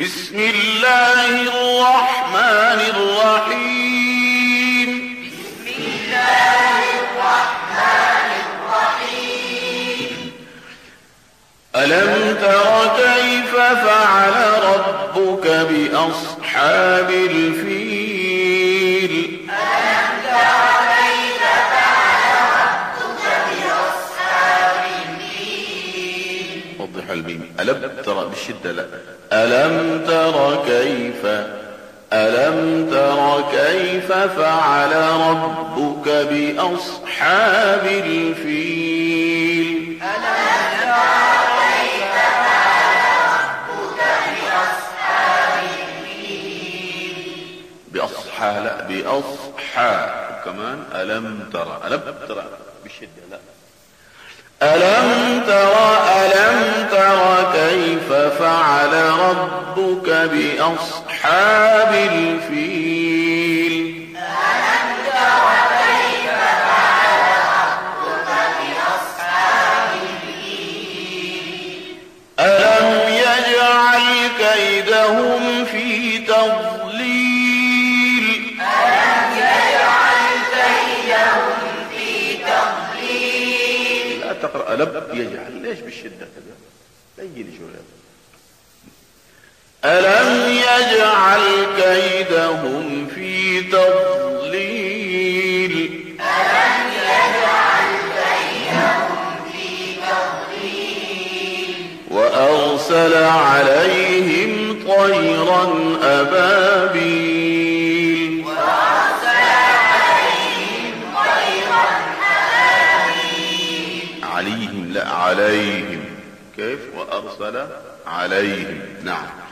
بسم الله الرحمن الرحيم. بسم الله الرحمن الرحيم ألم تر كيف فعل ربك بأصحاب الفيل؟ وضح الميم ألم ترى بالشدة؟ لا. ألم تر كيف؟ ألم تر كيف فعل ربك بأصحاب الفيل؟ ألم تر كيف فعل ربك بأصحاب الفيل بأصحى لا بأصحى. كمان ألم ترى ألم ترى بالشدة. لا. ألم تر ألم فعل ربك بأصحاب الفيل. ألم تر كيف فعل ربك بأصحاب الفيل ألم يجعل كيدهم في تضليل. ألم يجعل كيدهم في تضليل. لا تقرأ ألم يجعل. ليش بالشدة كذا؟ لين شوية ألم يجعل كيدهم في تضليل؟ ألم يجعل كيدهم في تضليل وأرسل عليهم طيرا أبابيل وأرسل عليهم طيرا أبابيل. عليهم لا عليهم. كيف؟ وأرسل عليهم. نعم.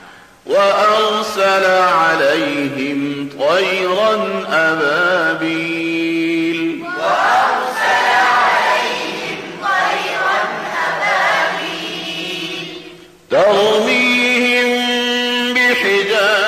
وأرسل عليهم طيرا أبابيل. وأرسل عليهم طيرا أبابيل ترميهم بحجارة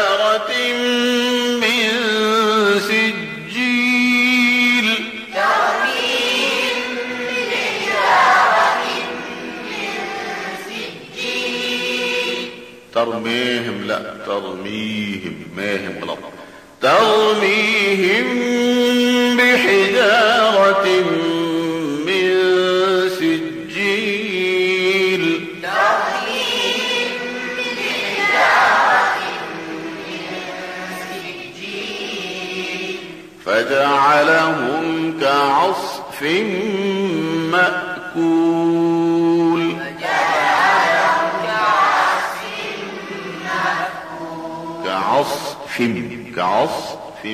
ترميهم لا ترميهم ماهم غلط. ترميهم بحجارة من سجيل ترميهم بحجارة من سجيل. فجعلهم كعصف مأكول. كعصف كعصف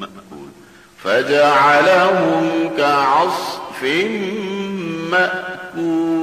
مأكول. فجعلهم كعصف مأكول.